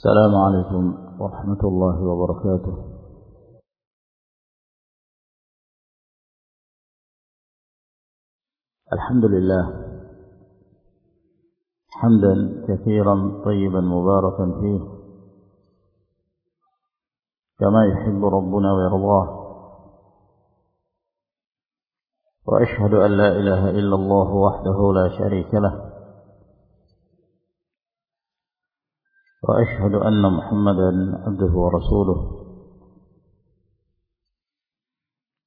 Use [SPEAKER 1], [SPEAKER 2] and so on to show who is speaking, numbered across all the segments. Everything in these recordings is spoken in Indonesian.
[SPEAKER 1] السلام عليكم ورحمة الله وبركاته. الحمد لله. حمدا كثيرا طيبا مباركا فيه. كما يحب ربنا ويرضاه. وأشهد أن لا إله إلا الله وحده لا شريك له. وأشهد أن محمدا عبده ورسوله.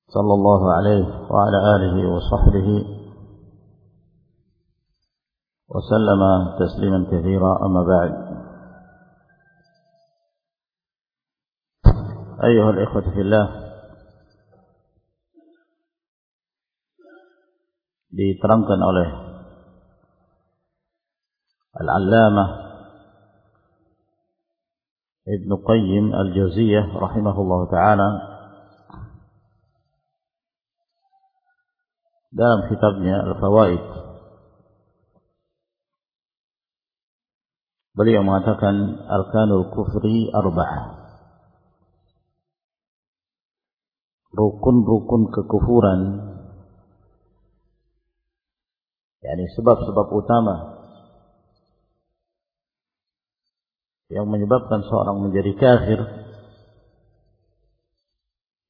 [SPEAKER 1] صلى الله عليه وعلى آله وصحبه وسلم تسليما كثيرا. أما بعد أيها الإخوة في الله diterangkan oleh Al-Allamah ابن قيم الجوزية رحمه الله تعالى. دام كتابنا الفوائد. بل يوم أتكن أركان الكفر أربعة ركن ركن ككفورا يعني سبب سبب أتامة yang menyebabkan seorang menjadi kafir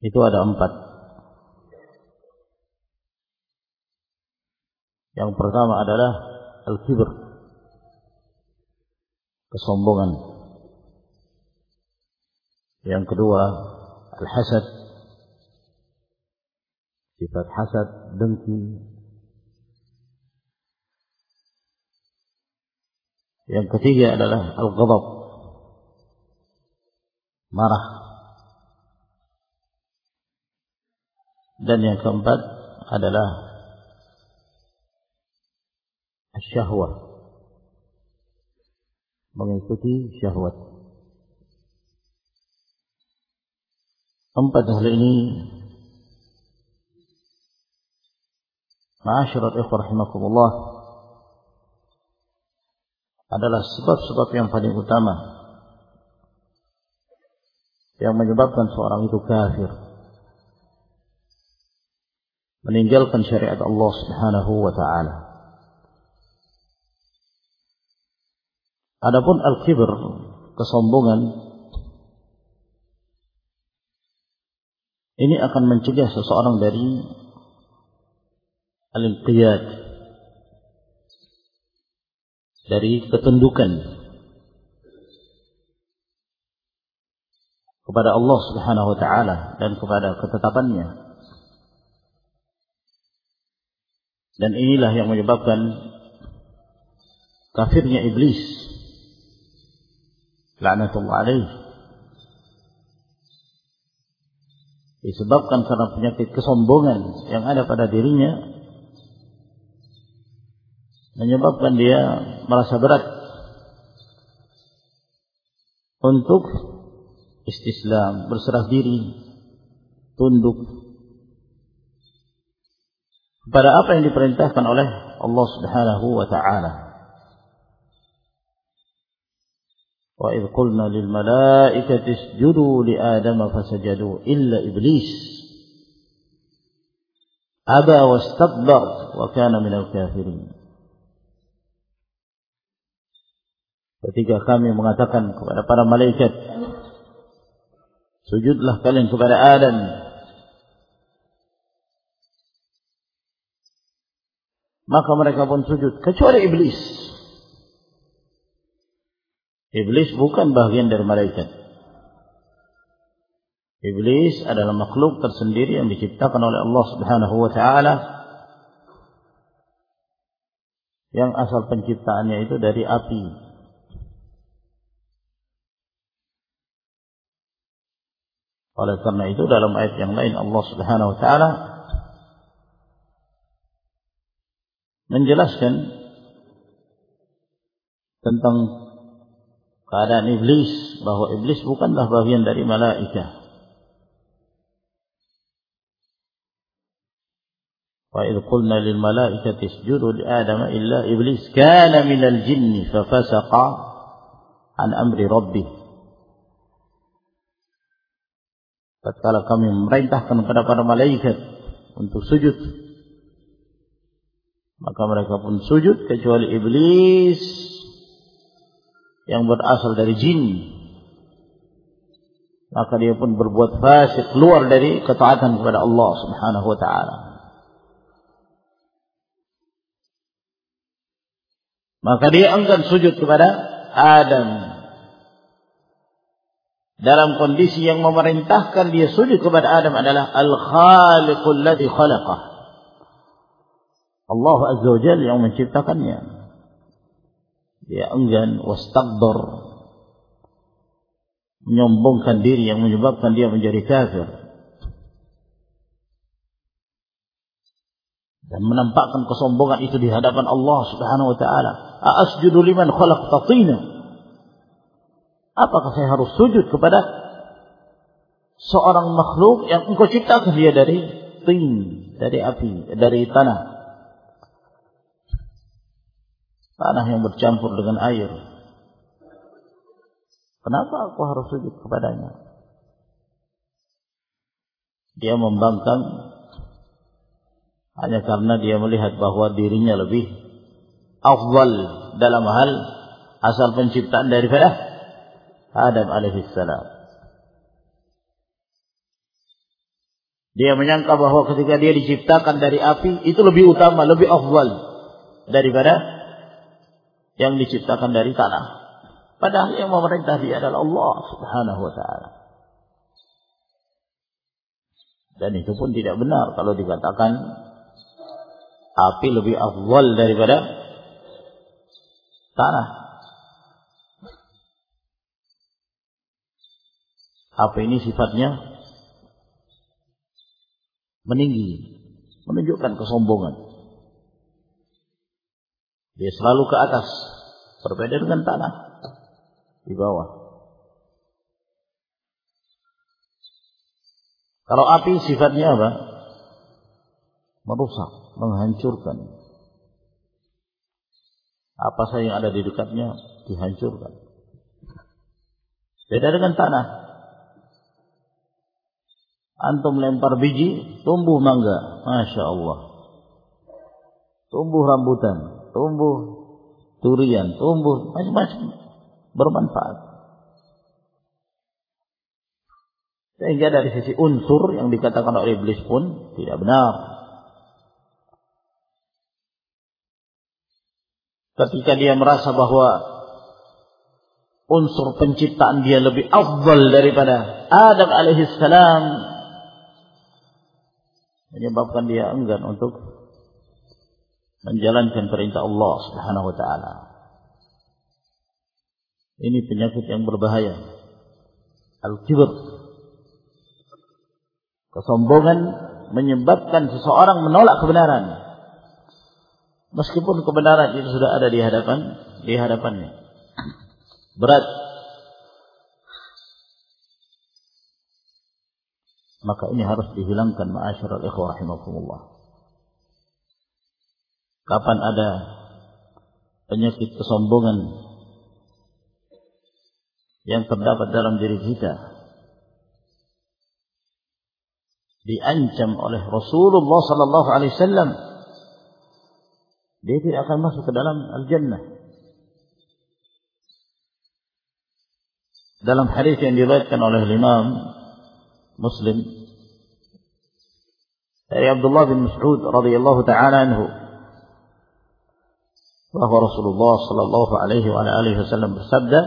[SPEAKER 1] itu ada empat. Yang pertama adalah al-kibr, kesombongan. Yang kedua al-hasad, sifat hasad, dengki. Yang ketiga adalah al-ghadab, marah. Dan yang keempat adalah syahwat. Mengikuti syahwat. Empat hal ini Ma'asyiral ikhwah rahimakumullah adalah sebab-sebab yang paling utama yang menyebabkan seorang itu kafir. Meninggalkan syariat Allah Subhanahu wa taala. Adapun al-kibr, kesombongan ini akan mencegah seseorang dari al-inqiyad dari ketundukan kepada Allah Subhanahu wa taala dan kepada ketetapannya. Dan inilah yang menyebabkan kafirnya iblis. Laknatullah alaih. Disebabkan karena penyakit kesombongan yang ada pada dirinya menyebabkan dia merasa berat untuk istislam, berserah diri, tunduk kepada apa yang diperintahkan oleh Allah Subhanahu wa taala. Wa idh qulna lil malaikati isjudu li Adam fasajadu illa iblis aba wastakbar wa kana minal kafirin. Ketika kami mengatakan kepada para malaikat Sujudlah kalian kepada Adam. Maka mereka pun sujud. Kecuali iblis. Iblis bukan bagian dari malaikat. Iblis adalah makhluk tersendiri yang diciptakan oleh Allah Subhanahu wa taala yang asal penciptaannya itu dari api. Oleh karena itu dalam ayat yang lain Allah Subhanahu wa taala menjelaskan tentang keadaan iblis bahwa iblis bukanlah bagian dari malaikat. Wa idh qulna lil malaikati isjudu li Adam illa iblis kana minal jinni fa Tatkala kami memerintahkan kepada para malaikat untuk sujud, maka mereka pun sujud kecuali iblis yang berasal dari jin. Maka dia pun berbuat fasik keluar dari ketaatan kepada Allah Subhanahu wa taala. Maka dia enggan sujud kepada Adam. Dalam kondisi yang memerintahkan dia sujud kepada Adam adalah Al-Khaliqul ladzi khalaqah. Allah Azza wa Jalla yang menciptakannya. Dia enggan wastakbar menyombongkan diri yang menyebabkan dia menjadi kafir. dan menampakkan kesombongan itu di hadapan Allah Subhanahu wa taala. Asjudu liman khalaqta tina. Apakah saya harus sujud kepada seorang makhluk yang engkau ciptakan dia dari tin, dari api, dari tanah. Tanah yang bercampur dengan air. Kenapa aku harus sujud kepadanya? Dia membangkang hanya karena dia melihat bahwa dirinya lebih afdal dalam hal asal penciptaan daripada Adam alaihissalam. Dia menyangka bahwa ketika dia diciptakan dari api itu lebih utama, lebih afdal daripada yang diciptakan dari tanah. Padahal yang memerintah dia adalah Allah Subhanahu wa taala. Dan itu pun tidak benar kalau dikatakan api lebih afdal daripada tanah. Api ini sifatnya meninggi, menunjukkan kesombongan. Dia selalu ke atas, berbeda dengan tanah di bawah. Kalau api sifatnya apa? Merusak menghancurkan. Apa saja yang ada di dekatnya dihancurkan. Beda dengan tanah. Antum lempar biji, tumbuh mangga. Masya Allah. Tumbuh rambutan, tumbuh durian, tumbuh macam-macam. Bermanfaat. Sehingga dari sisi unsur yang dikatakan oleh iblis pun tidak benar. ketika dia merasa bahwa unsur penciptaan dia lebih afdal daripada Adam alaihissalam menyebabkan dia enggan untuk menjalankan perintah Allah Subhanahu wa taala. Ini penyakit yang berbahaya. Al-kibr. Kesombongan menyebabkan seseorang menolak kebenaran. Meskipun kebenaran itu sudah ada di hadapan di hadapannya. Berat. Maka ini harus dihilangkan ma'asyiral ikhwah rahimakumullah. Kapan ada penyakit kesombongan yang terdapat dalam diri kita diancam oleh Rasulullah sallallahu alaihi wasallam dia tidak akan masuk ke dalam al-jannah. Dalam hadis yang diriwayatkan oleh Imam Muslim dari Abdullah bin Mas'ud radhiyallahu taala anhu Rasulullah sallallahu bersabda,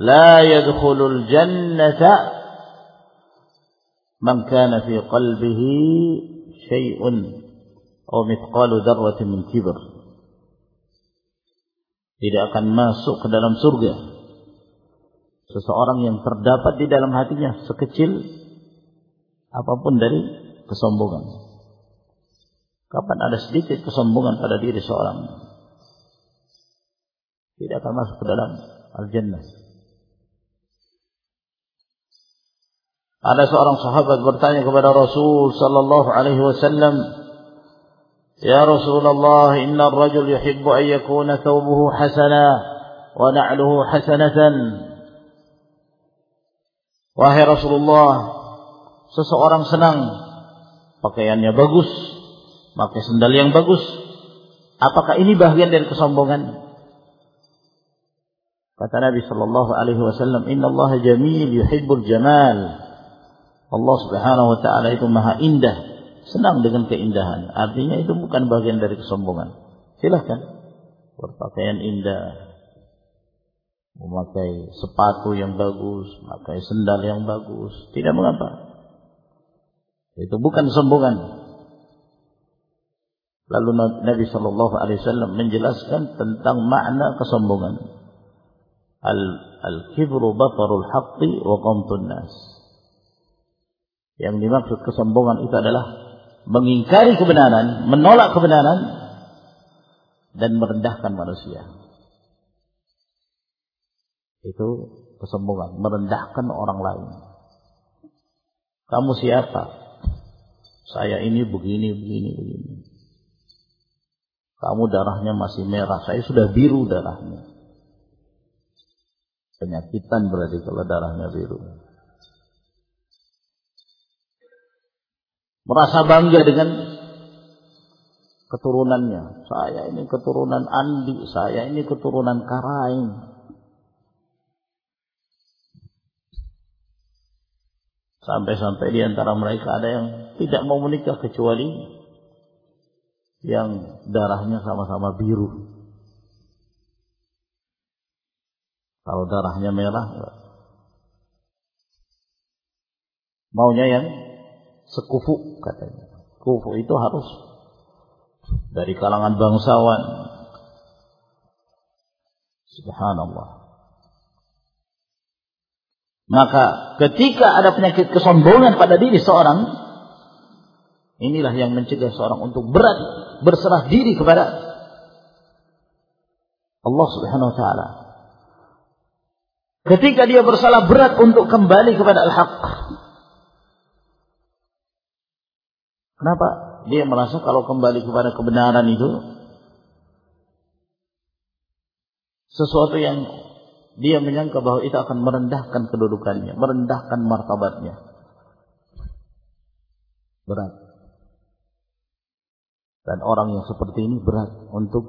[SPEAKER 1] "La yadkhulul jannata man kana fi qalbihi syai'un aw mithqalu dzarratin min kibr." tidak akan masuk ke dalam surga. Seseorang yang terdapat di dalam hatinya sekecil apa pun dari kesombongan. Kapan ada sedikit kesombongan pada diri seorang tidak akan masuk ke dalam al-jannah. Ada seorang sahabat bertanya kepada Rasul sallallahu alaihi wasallam, "Ya Rasulullah, inna ar-rajul yuhibbu an yakuna thawbuhu hasana wa na'luhu hasanatan." Wahai Rasulullah, seseorang senang pakaiannya bagus, pakai sendal yang bagus. Apakah ini bagian dari kesombongan? Kata Nabi sallallahu alaihi wasallam, "Inna Allah jamil yuhibbul jamal." Allah Subhanahu wa taala itu maha indah, senang dengan keindahan. Artinya itu bukan bagian dari kesombongan. Silahkan berpakaian indah, memakai sepatu yang bagus, memakai sendal yang bagus, tidak mengapa. Itu bukan kesombongan. Lalu Nabi Shallallahu Alaihi Wasallam menjelaskan tentang makna kesombongan. Al al kibru batarul haqqi wa qamtun nas. Yang dimaksud kesombongan itu adalah mengingkari kebenaran, menolak kebenaran dan merendahkan manusia. Itu kesombongan, merendahkan orang lain. Kamu siapa? Saya ini begini, begini, begini. Kamu darahnya masih merah, saya sudah biru darahnya. Penyakitan berarti kalau darahnya biru. Merasa bangga dengan keturunannya. Saya ini keturunan Andi, saya ini keturunan Karaing. Sampai-sampai di antara mereka ada yang tidak mau menikah kecuali yang darahnya sama-sama biru. Kalau darahnya merah, maunya yang sekufu katanya. Kufu itu harus dari kalangan bangsawan. Subhanallah. Maka ketika ada penyakit kesombongan pada diri seorang, inilah yang mencegah seorang untuk berat berserah diri kepada Allah Subhanahu wa taala. Ketika dia bersalah berat untuk kembali kepada al-haq. Kenapa? Dia merasa kalau kembali kepada kebenaran itu sesuatu yang dia menyangka bahwa itu akan merendahkan kedudukannya, merendahkan martabatnya. Berat. Dan orang yang seperti ini berat untuk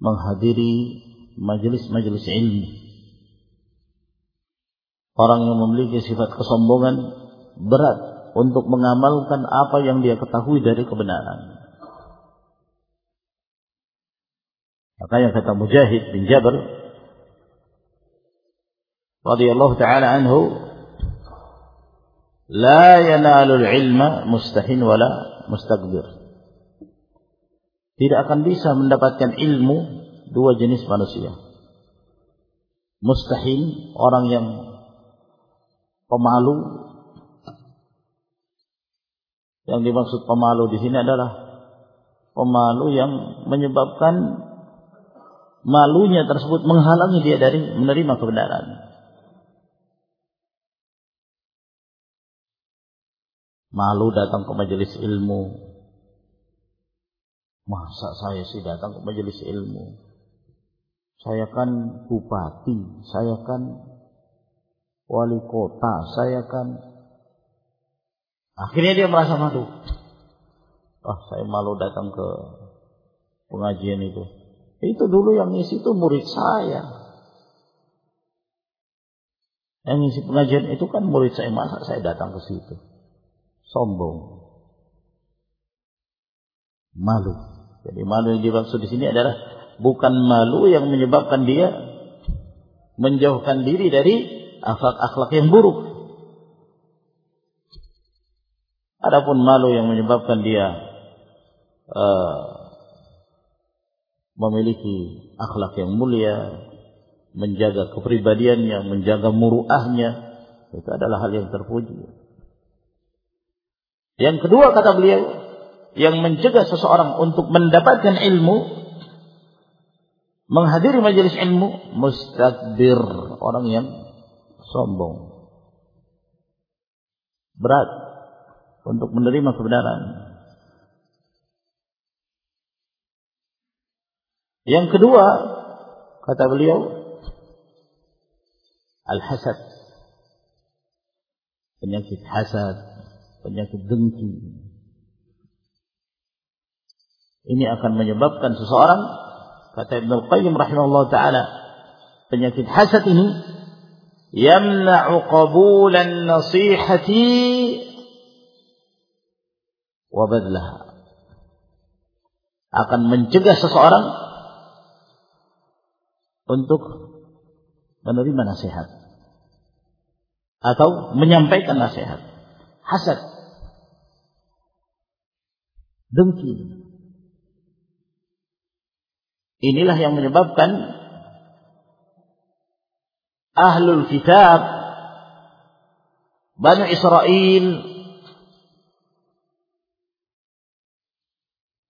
[SPEAKER 1] menghadiri majelis-majelis ilmu. Orang yang memiliki sifat kesombongan berat untuk mengamalkan apa yang dia ketahui dari kebenaran. Makanya kata Mujahid bin Jabal radhiyallahu taala anhu la yanalu ilma mustahin wala mustakbir. Tidak akan bisa mendapatkan ilmu dua jenis manusia. Mustahin orang yang pemalu. Yang dimaksud pemalu di sini adalah pemalu yang menyebabkan malunya tersebut menghalangi dia dari menerima kebenaran. Malu datang ke majelis ilmu. Masa saya sih datang ke majelis ilmu? Saya kan bupati, saya kan wali kota, saya kan akhirnya dia merasa malu. Oh, saya malu datang ke pengajian itu. Itu dulu yang ngisi itu murid saya. Yang ngisi pengajian itu kan murid saya. Masa saya datang ke situ? Sombong. Malu. Jadi malu yang dimaksud di sini adalah bukan malu yang menyebabkan dia menjauhkan diri dari akhlak-akhlak yang buruk. Adapun malu yang menyebabkan dia uh, memiliki akhlak yang mulia, menjaga kepribadiannya, menjaga muruahnya, itu adalah hal yang terpuji. Yang kedua kata beliau, yang mencegah seseorang untuk mendapatkan ilmu, menghadiri majelis ilmu, mustakbir, orang yang sombong. Berat untuk menerima kebenaran. Yang kedua, kata beliau, al-hasad. penyakit hasad, penyakit dengki. Ini akan menyebabkan seseorang kata Ibnu Qayyim rahimahullah taala penyakit hasad ini yamna'u qabulan nasihati wa badlaha akan mencegah seseorang untuk menerima nasihat atau menyampaikan nasihat. Hasad. Dengki. Inilah yang menyebabkan ahlul kitab Bani Israel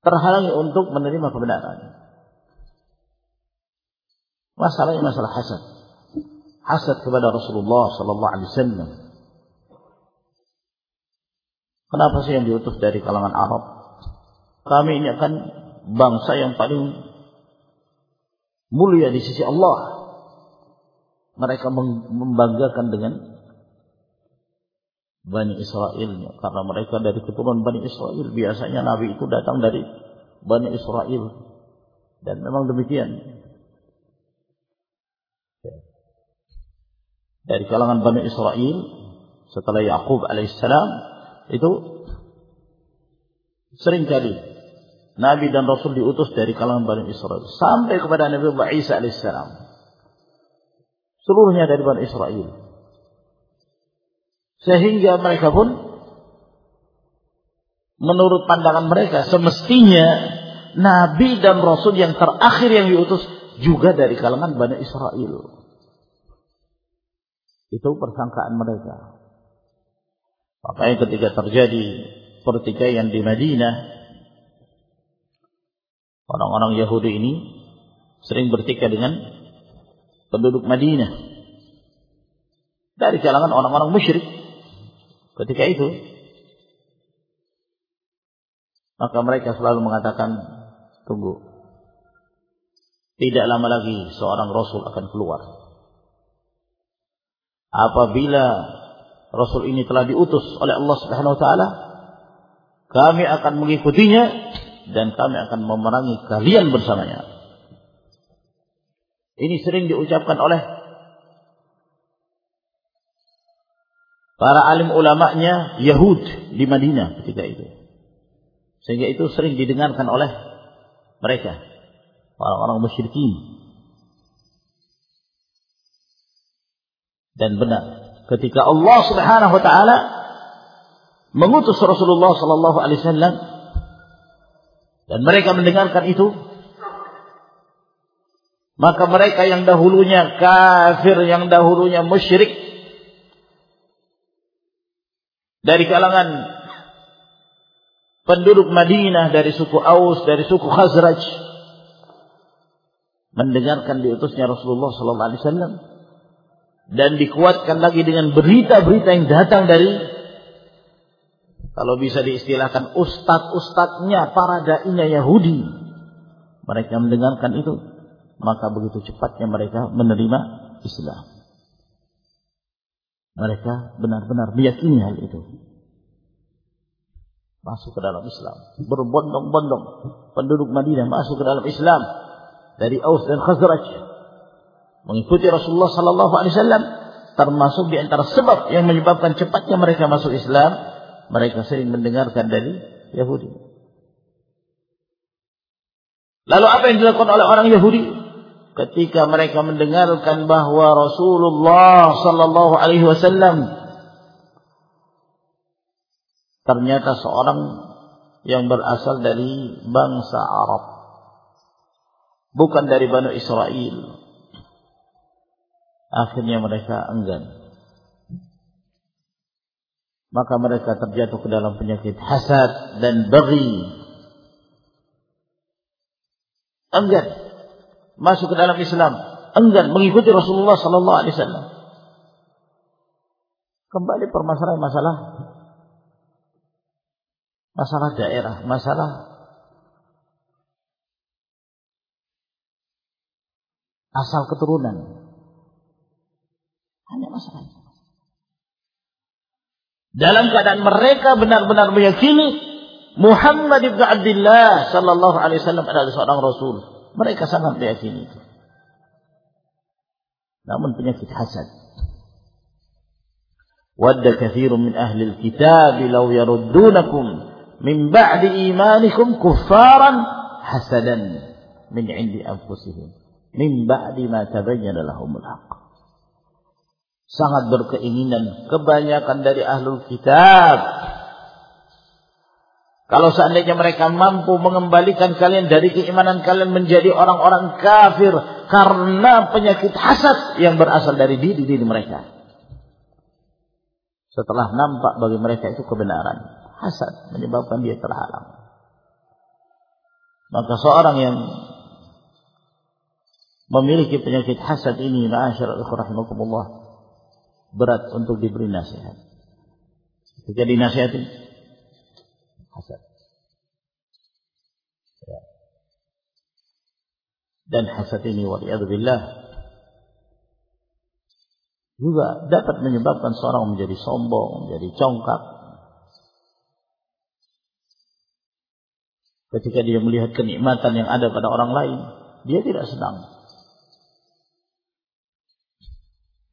[SPEAKER 1] terhalangi untuk menerima kebenaran. Masalahnya masalah hasad. Hasad kepada Rasulullah sallallahu alaihi wasallam. Kenapa sih yang diutus dari kalangan Arab? Kami ini akan bangsa yang paling mulia di sisi Allah. Mereka membanggakan dengan Bani Israel karena mereka dari keturunan Bani Israel biasanya Nabi itu datang dari Bani Israel dan memang demikian dari kalangan Bani Israel setelah Yakub alaihissalam itu sering kali Nabi dan Rasul diutus dari kalangan Bani Israel sampai kepada Nabi Isa alaihissalam seluruhnya dari Bani Israel sehingga mereka pun menurut pandangan mereka semestinya Nabi dan Rasul yang terakhir yang diutus juga dari kalangan Bani Israel. Itu persangkaan mereka. Makanya ketika terjadi pertikaian di Madinah, orang-orang Yahudi ini sering bertikai dengan penduduk Madinah dari kalangan orang-orang musyrik Ketika itu maka mereka selalu mengatakan tunggu tidak lama lagi seorang rasul akan keluar apabila rasul ini telah diutus oleh Allah Subhanahu wa taala kami akan mengikutinya dan kami akan memerangi kalian bersamanya ini sering diucapkan oleh para alim ulamanya Yahud di Madinah ketika itu. Sehingga itu sering didengarkan oleh mereka, orang-orang musyrikin. Dan benar, ketika Allah Subhanahu wa taala mengutus Rasulullah sallallahu alaihi wasallam dan mereka mendengarkan itu, maka mereka yang dahulunya kafir, yang dahulunya musyrik, dari kalangan penduduk Madinah dari suku Aus, dari suku Khazraj mendengarkan diutusnya Rasulullah sallallahu alaihi wasallam dan dikuatkan lagi dengan berita-berita yang datang dari kalau bisa diistilahkan ustadz-ustadznya para dai-nya Yahudi mereka mendengarkan itu maka begitu cepatnya mereka menerima Islam mereka benar-benar meyakini hal itu. Masuk ke dalam Islam. Berbondong-bondong penduduk Madinah masuk ke dalam Islam. Dari Aus dan Khazraj. Mengikuti Rasulullah sallallahu alaihi wasallam termasuk di antara sebab yang menyebabkan cepatnya mereka masuk Islam, mereka sering mendengarkan dari Yahudi. Lalu apa yang dilakukan oleh orang Yahudi? ketika mereka mendengarkan bahwa Rasulullah sallallahu alaihi wasallam ternyata seorang yang berasal dari bangsa Arab bukan dari Bani Israel akhirnya mereka enggan. Maka mereka terjatuh ke dalam penyakit hasad dan bagi enggan. Masuk ke dalam Islam, enggan mengikuti Rasulullah sallallahu alaihi wasallam. Kembali permasalahan masalah. Masalah daerah, masalah asal keturunan. Hanya masalah itu. Dalam keadaan mereka benar-benar meyakini Muhammad ibn Abdullah sallallahu alaihi wasallam adalah seorang rasul. Mereka sangat meyakini itu. Namun penyakit hasad. Wadda kathirun min ahli al-kitab law yaruddunakum min ba'di imanikum kuffaran hasadan min 'indi anfusihim min ba'di ma tabayyana lahumul haqq sangat berkeinginan kebanyakan dari ahlul kitab kalau seandainya mereka mampu mengembalikan kalian dari keimanan kalian menjadi orang-orang kafir karena penyakit hasad yang berasal dari diri diri mereka. Setelah nampak bagi mereka itu kebenaran, hasad menyebabkan dia terhalang. Maka seorang yang memiliki penyakit hasad ini, ma'asyiral rahimakumullah, berat untuk diberi nasihat. Ketika dinasihati, hasad. Ya. Dan hasad ini waliyadzubillah juga dapat menyebabkan seorang menjadi sombong, menjadi congkak. Ketika dia melihat kenikmatan yang ada pada orang lain, dia tidak senang.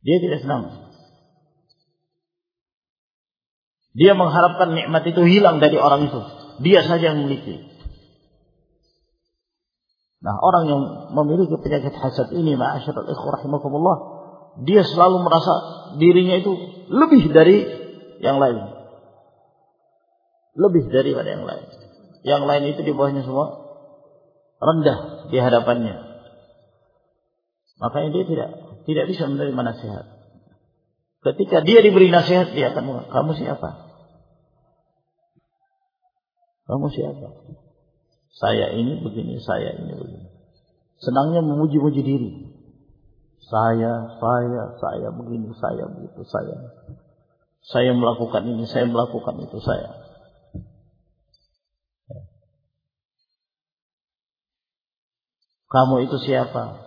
[SPEAKER 1] Dia tidak senang. Dia mengharapkan nikmat itu hilang dari orang itu. Dia saja yang memiliki. Nah, orang yang memiliki penyakit hasad ini, ma'asyiral ikhwah rahimakumullah, dia selalu merasa dirinya itu lebih dari yang lain. Lebih daripada yang lain. Yang lain itu di bawahnya semua rendah di hadapannya. Makanya dia tidak tidak bisa menerima nasihat. Ketika dia diberi nasihat, dia akan kamu siapa? Kamu siapa? Saya ini begini, saya ini begini. Senangnya memuji-muji diri. Saya, saya, saya begini, saya begitu, saya. Saya melakukan ini, saya melakukan itu, saya. Kamu itu siapa?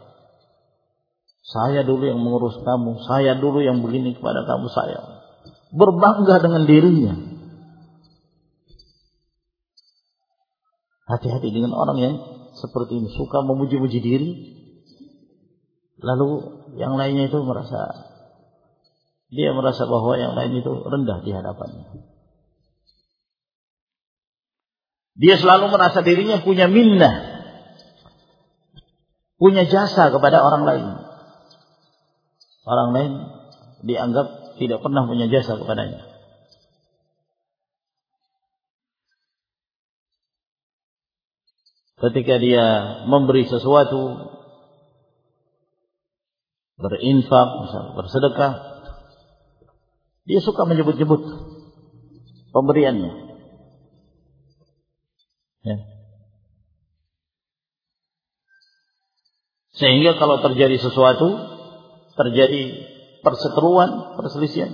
[SPEAKER 1] Saya dulu yang mengurus kamu, saya dulu yang begini kepada kamu, saya. Berbangga dengan dirinya. Hati-hati dengan orang yang seperti ini. Suka memuji-muji diri. Lalu yang lainnya itu merasa. Dia merasa bahwa yang lain itu rendah di hadapannya. Dia selalu merasa dirinya punya minnah. Punya jasa kepada orang lain. Orang lain dianggap tidak pernah punya jasa kepadanya. Ketika dia memberi sesuatu berinfak, misalnya bersedekah, dia suka menyebut-nyebut pemberiannya. Ya. Sehingga kalau terjadi sesuatu, terjadi perseteruan, perselisihan.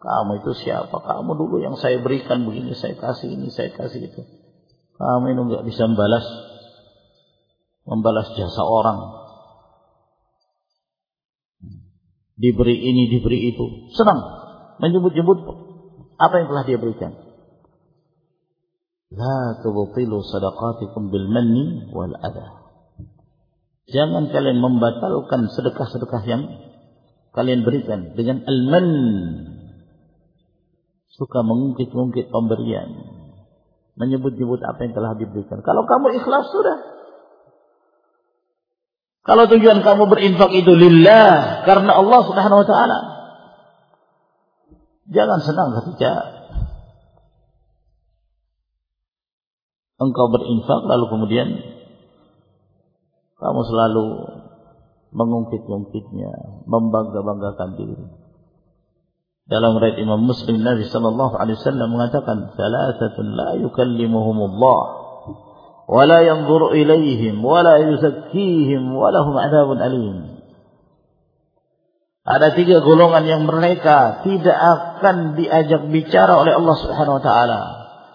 [SPEAKER 1] Kamu itu siapa? Kamu dulu yang saya berikan begini, saya kasih ini, saya kasih itu. Kamu ini nggak bisa membalas membalas jasa orang. Diberi ini, diberi itu. Senang menyebut-nyebut apa yang telah dia berikan. La tubtilu sadaqatikum bil manni wal adha. Jangan kalian membatalkan sedekah-sedekah yang kalian berikan dengan al-man. Suka mengungkit-ungkit pemberian menyebut-nyebut apa yang telah diberikan. Kalau kamu ikhlas sudah. Kalau tujuan kamu berinfak itu lillah karena Allah Subhanahu wa taala. Jangan senang ketika engkau berinfak lalu kemudian kamu selalu mengungkit-ungkitnya, membangga-banggakan diri. Dalam riwayat Imam Muslim Nabi sallallahu alaihi wasallam mengatakan, "Thalathatun la yukallimuhumullah wa la yanzuru ilaihim wa la yuzakkihim wa lahum adzabun alim." Ada tiga golongan yang mereka tidak akan diajak bicara oleh Allah Subhanahu wa taala.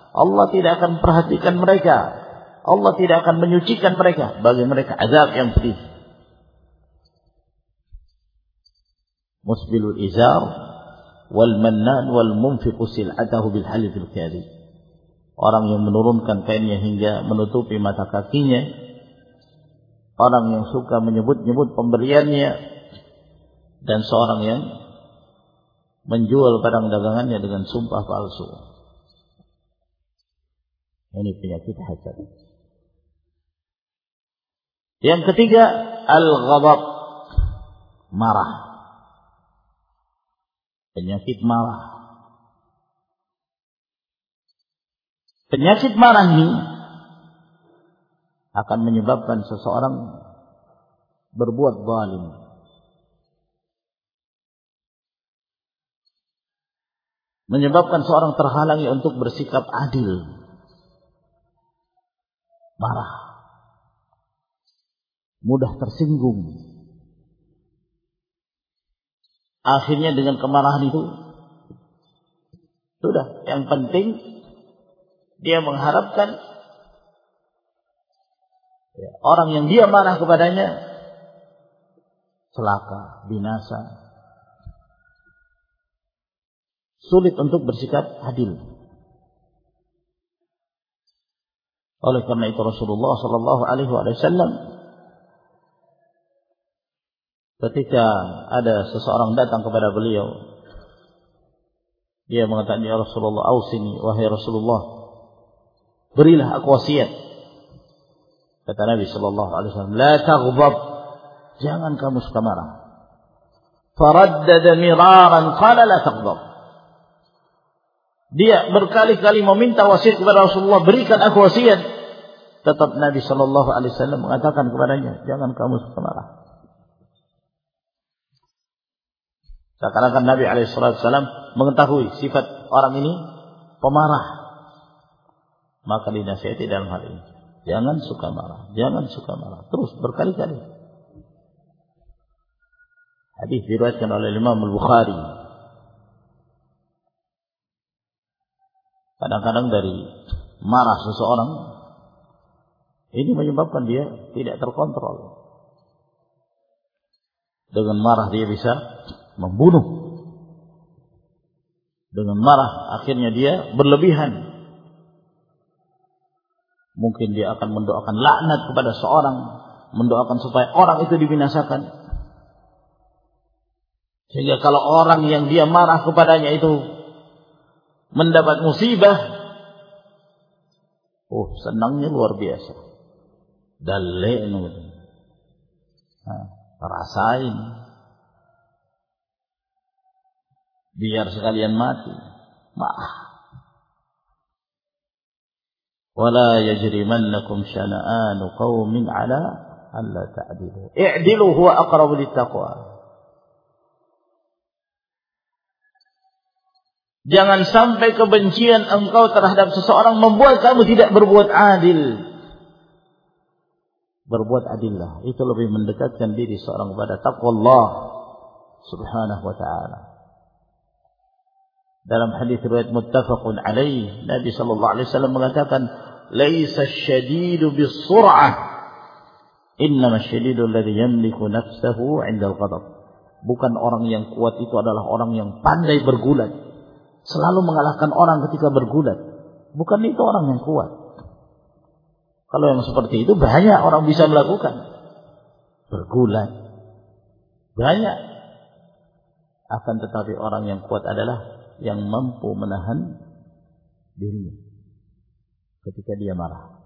[SPEAKER 1] Allah tidak akan perhatikan mereka. Allah tidak akan menyucikan mereka. Bagi mereka azab yang pedih. Musbilul izar munfiqu sil'atahu bil halifil kadhib. Orang yang menurunkan kainnya hingga menutupi mata kakinya. Orang yang suka menyebut-nyebut pemberiannya dan seorang yang menjual barang dagangannya dengan sumpah palsu. Ini penyakit hasad. Yang ketiga, al-ghadab. Marah. Penyakit marah. Penyakit marah ini akan menyebabkan seseorang berbuat zalim. Menyebabkan seorang terhalangi untuk bersikap adil. Marah mudah tersinggung. Akhirnya dengan kemarahan itu sudah yang penting dia mengharapkan orang yang dia marah kepadanya celaka, binasa. Sulit untuk bersikap adil. Oleh karena itu Rasulullah Sallallahu Alaihi Wasallam ketika ada seseorang datang kepada beliau dia mengatakan ya Rasulullah ausini wahai Rasulullah berilah aku wasiat. Kata Nabi sallallahu alaihi wasallam la taghdab jangan kamu suka marah. Faraddada miraran qala la taghdab. Dia berkali-kali meminta wasiat kepada Rasulullah berikan aku wasiat. Tetap Nabi sallallahu alaihi wasallam mengatakan kepadanya jangan kamu suka marah Seakan-akan Nabi Alaihissalam mengetahui sifat orang ini pemarah. Maka dinasihati dalam hal ini. Jangan suka marah. Jangan suka marah. Terus berkali-kali. Hadis diriwayatkan oleh Imam Al-Bukhari. Kadang-kadang dari marah seseorang ini menyebabkan dia tidak terkontrol. Dengan marah dia bisa membunuh. Dengan marah akhirnya dia berlebihan. Mungkin dia akan mendoakan laknat kepada seorang, mendoakan supaya orang itu dibinasakan. Sehingga kalau orang yang dia marah kepadanya itu mendapat musibah, oh senangnya luar biasa. Dalek nah, rasain biar sekalian mati. Maaf. Wala yajrimannakum syana'anu qaumin ala alla ta'dilu. I'dilu huwa aqrabu littaqwa. Jangan sampai kebencian engkau terhadap seseorang membuat kamu tidak berbuat adil. Berbuat adillah. Itu lebih mendekatkan diri seorang kepada taqwa Allah subhanahu wa ta'ala. Dalam hadis riwayat muttafaqun alaih, Nabi sallallahu alaihi wasallam mengatakan, "Laisa asy-syadidu bis-sur'ah, innama asy-syadidu alladhi yamliku nafsahu 'inda al-ghadab." Bukan orang yang kuat itu adalah orang yang pandai bergulat. Selalu mengalahkan orang ketika bergulat. Bukan itu orang yang kuat. Kalau yang seperti itu banyak orang bisa melakukan. Bergulat. Banyak. Akan tetapi orang yang kuat adalah yang mampu menahan dirinya ketika dia marah.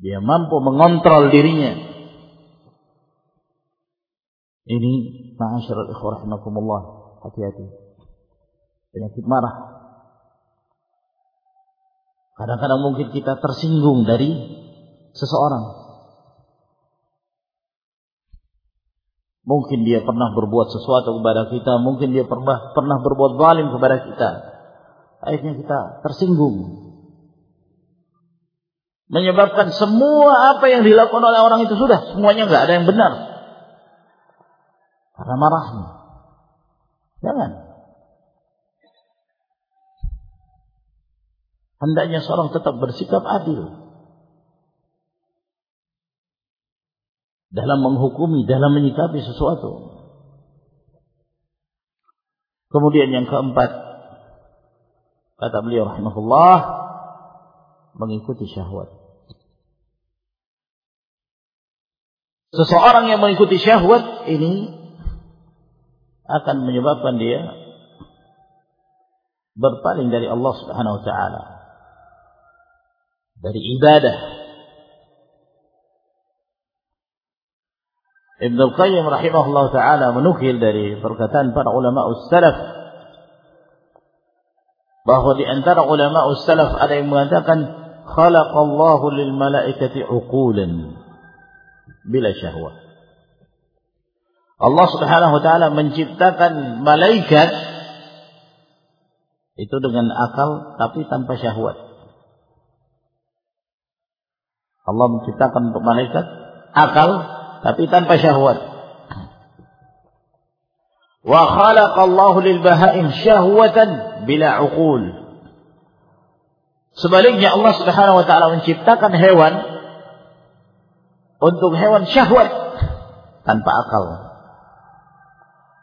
[SPEAKER 1] Dia mampu mengontrol dirinya. Ini ma'asyiral ikhwah rahimakumullah, hati-hati. Penyakit marah. Kadang-kadang mungkin kita tersinggung dari seseorang. Mungkin dia pernah berbuat sesuatu kepada kita, mungkin dia pernah pernah berbuat zalim kepada kita. Akhirnya kita tersinggung. Menyebabkan semua apa yang dilakukan oleh orang itu sudah semuanya nggak ada yang benar. Karena marahnya. Jangan. Hendaknya seorang tetap bersikap adil. Dalam menghukumi, dalam menyikapi sesuatu. Kemudian yang keempat, kata beliau rahimahullah, mengikuti syahwat. Seseorang yang mengikuti syahwat ini akan menyebabkan dia berpaling dari Allah Subhanahu wa taala. Dari ibadah. Ibn Al-Qayyim rahimahullah taala menukil dari perkataan para ulama salaf bahwa di antara ulama salaf ada yang mengatakan khalaqallahu lil malaikati uqulan bila syahwat. Allah Subhanahu wa taala menciptakan malaikat itu dengan akal tapi tanpa syahwat. Allah menciptakan untuk malaikat akal tapi tanpa syahwat. Wa khalaqallahu lil bahaim syahwatan bila uqul. Sebaliknya Allah Subhanahu wa taala menciptakan hewan untuk hewan syahwat tanpa akal.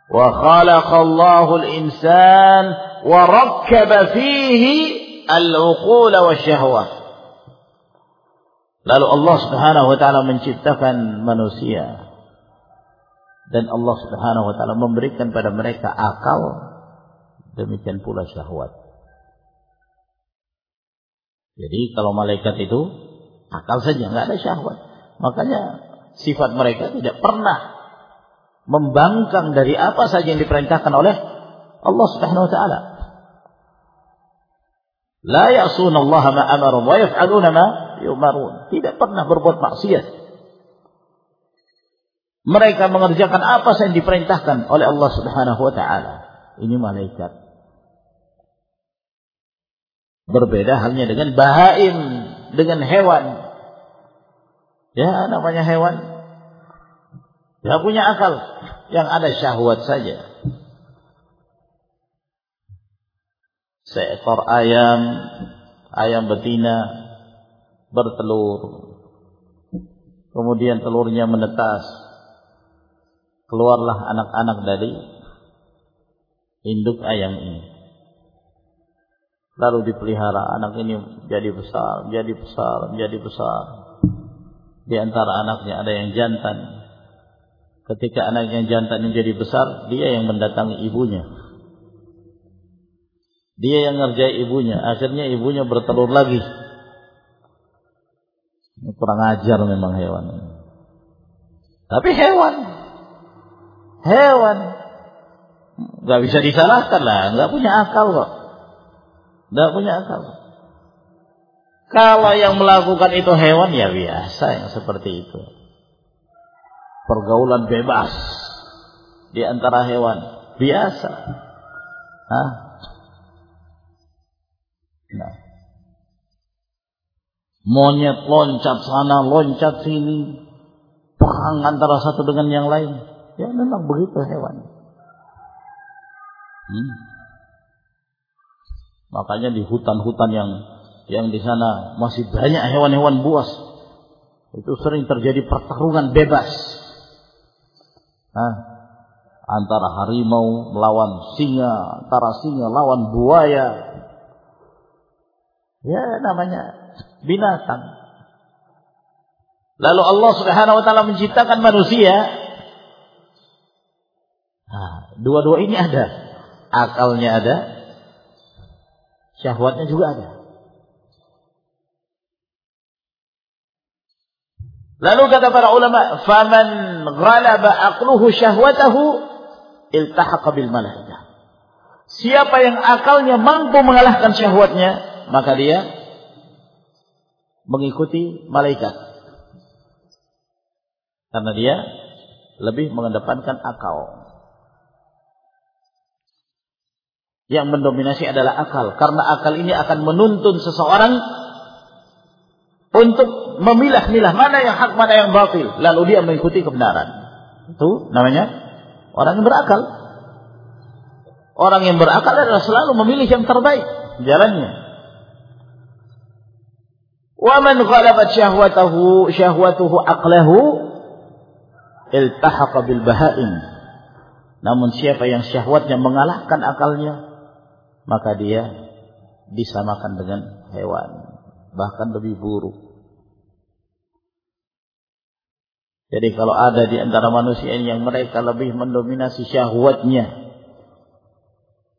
[SPEAKER 1] Wa khalaqallahu al-insan wa rakkaba fihi al-uqul wa syahwat. Lalu Allah Subhanahu wa taala menciptakan manusia dan Allah Subhanahu wa taala memberikan pada mereka akal demikian pula syahwat. Jadi kalau malaikat itu akal saja nggak ada syahwat. Makanya sifat mereka tidak pernah membangkang dari apa saja yang diperintahkan oleh Allah Subhanahu wa taala. La ya'suna Allah ma amarum wa yaf'aluna ma yumarun. Tidak pernah berbuat maksiat. Mereka mengerjakan apa yang diperintahkan oleh Allah Subhanahu wa taala. Ini malaikat. Berbeda halnya dengan bahaim, dengan hewan. Ya namanya hewan. Ya punya akal. Yang ada syahwat saja. Seekor ayam, ayam betina bertelur. Kemudian telurnya menetas. Keluarlah anak-anak dari induk ayam ini. Lalu dipelihara anak ini jadi besar, jadi besar, jadi besar. Di antara anaknya ada yang jantan. Ketika anak yang jantan menjadi besar, dia yang mendatangi ibunya. Dia yang ngerjai ibunya. Akhirnya ibunya bertelur lagi. Ini kurang ajar memang hewan. Tapi hewan. Hewan. Gak bisa disalahkan lah. Gak punya akal kok. Gak punya akal. Kalau yang melakukan itu hewan ya biasa yang seperti itu. Pergaulan bebas di antara hewan biasa. Hah? Nah. Monyet loncat sana, loncat sini. Perang antara satu dengan yang lain. Ya memang begitu hewan. Hmm. Makanya di hutan-hutan yang yang di sana masih banyak hewan-hewan buas. Itu sering terjadi pertarungan bebas. Nah, antara harimau melawan singa, antara singa lawan buaya. Ya namanya binatang. Lalu Allah Subhanahu wa taala menciptakan manusia. Nah, dua-dua ini ada. Akalnya ada, syahwatnya juga ada. Lalu kata para ulama, "Faman ghalaba aqluhu syahwatahu iltahaqa bil malaikah." Siapa yang akalnya mampu mengalahkan syahwatnya, maka dia mengikuti malaikat. Karena dia lebih mengedepankan akal. Yang mendominasi adalah akal. Karena akal ini akan menuntun seseorang untuk memilah-milah mana yang hak, mana yang batil. Lalu dia mengikuti kebenaran. Itu namanya orang yang berakal. Orang yang berakal adalah selalu memilih yang terbaik jalannya. Wa man ghalabat syahwatahu syahwatuhu aqlahu iltahaqa bil. Namun siapa yang syahwatnya mengalahkan akalnya, maka dia disamakan dengan hewan, bahkan lebih buruk. Jadi kalau ada di antara manusia yang mereka lebih mendominasi syahwatnya,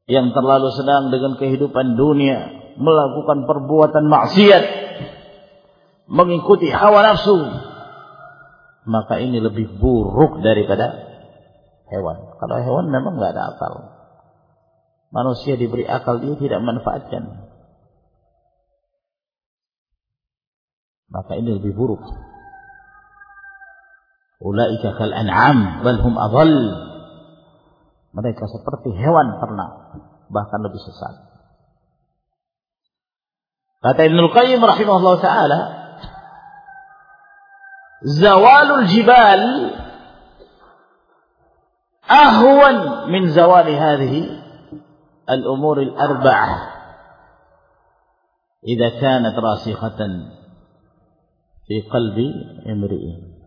[SPEAKER 1] yang terlalu senang dengan kehidupan dunia, melakukan perbuatan maksiat, mengikuti hawa nafsu, maka ini lebih buruk daripada hewan. Kalau hewan memang nggak ada akal. Manusia diberi akal dia tidak manfaatkan. Maka ini lebih buruk. Ulaika kal an'am bal hum adall. Mereka seperti hewan ternak, bahkan lebih sesat. Kata Ibnu Qayyim rahimahullah taala, zawalul jibal ahwan min zawali hadhihi al-umur al-arba'ah idza kanat rasikhatan fi qalbi imri'in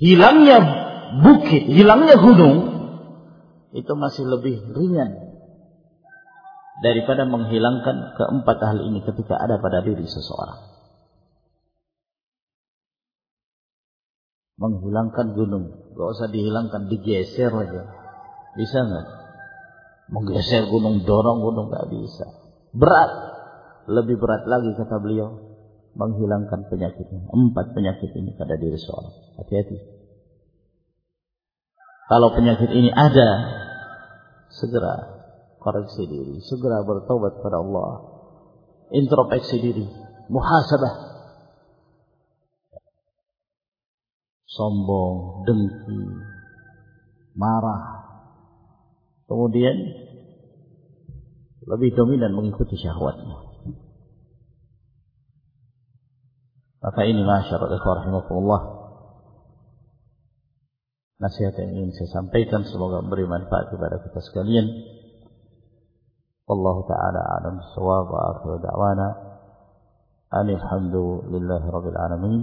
[SPEAKER 1] hilangnya bukit, hilangnya gunung itu masih lebih ringan daripada menghilangkan keempat hal ini ketika ada pada diri seseorang. Menghilangkan gunung, gak usah dihilangkan, digeser aja. Bisa nggak? Menggeser gunung, dorong gunung gak bisa. Berat, lebih berat lagi kata beliau menghilangkan penyakitnya. Empat penyakit ini pada diri seorang. Hati-hati. Kalau penyakit ini ada, segera koreksi diri, segera bertobat kepada Allah. Introspeksi diri, muhasabah. Sombong, dengki, marah. Kemudian lebih dominan mengikuti syahwatnya. Maka ini masyarakat rahimahullah nasihat yang ingin saya sampaikan semoga memberi manfaat kepada kita sekalian. Allah taala alam sawab wa akhir da'wana alhamdulillahi rabbil alamin.